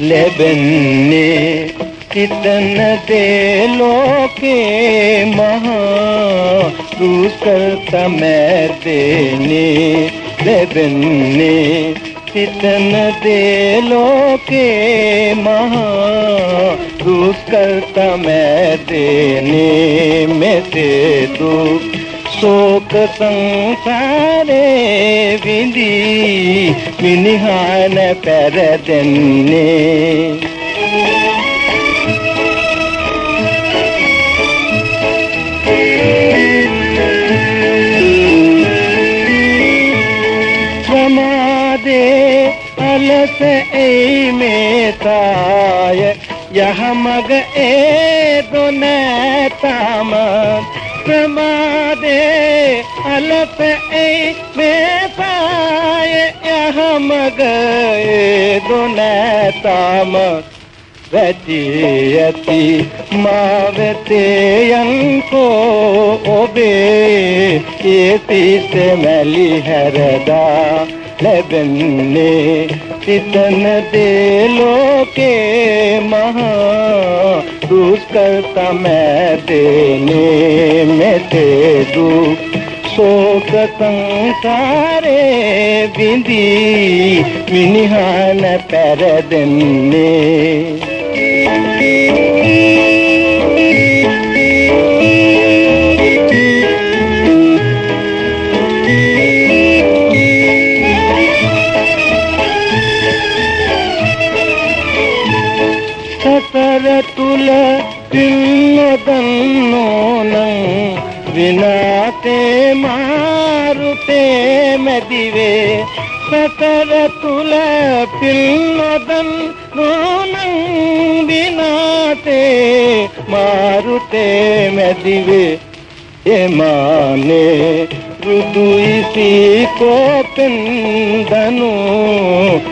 Lebon कितन देलों के महा दूसर समय देने लेबन ने දේ ලෝකේ මහා දුෂ්කර තමැදෙන්නේ ලැබෙන්නේ හිතන දේ ලෝකේ මහා දුෂ්කර තමැදෙන්නේ මෙසේ දුක්. ශෝක සංසාරේ විඳී මිනිහාන පෙරදෙන්නේ. ප්‍රමාදේ අලස එයි මේතාය යහමග ඒ දොනෑතම ප්‍රමාදේ අලප ඒ මේපාය යහමග ඒ දොනෑතම වැටි ඇති මාවෙතේ යන්කෝ ඔබේ ඒ පිට මැලි හැරදා ලැබෙන්නේ සිතන දේ ලෝකේ මහා දුෂ්කර තමැදෙනේ මෙතේ දුක් ශෝක සංසාරේ විඳී මිනිහාන පෙරදෙන්නේ. ತಿನ್ನದನ್ನೋನಂ ವಿನಾತೆ ಮಾರುತೆ ಮದಿವೆ ಸತರ ತುಲ ತಿನ್ನದನ್ ನೋನಂ ವಿನಾತೆ ಮಾರುತೆ ಮದಿವೆ ಎಮಾನೆ රුදුයිසි කෝපෙන් දනු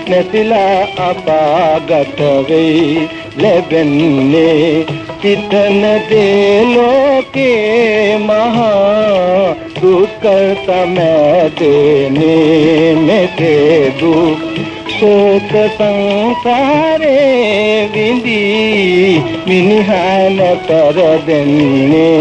නැතිලා අපාගත වෙයි ලැබෙන්නේ. හිතන දේ ලෝකේ මහා දුක් තමැදෙනේ මෙතේ දුක් ශෝක සංසාරේ විඳී මිනිහාන පෙරදෙන්නේ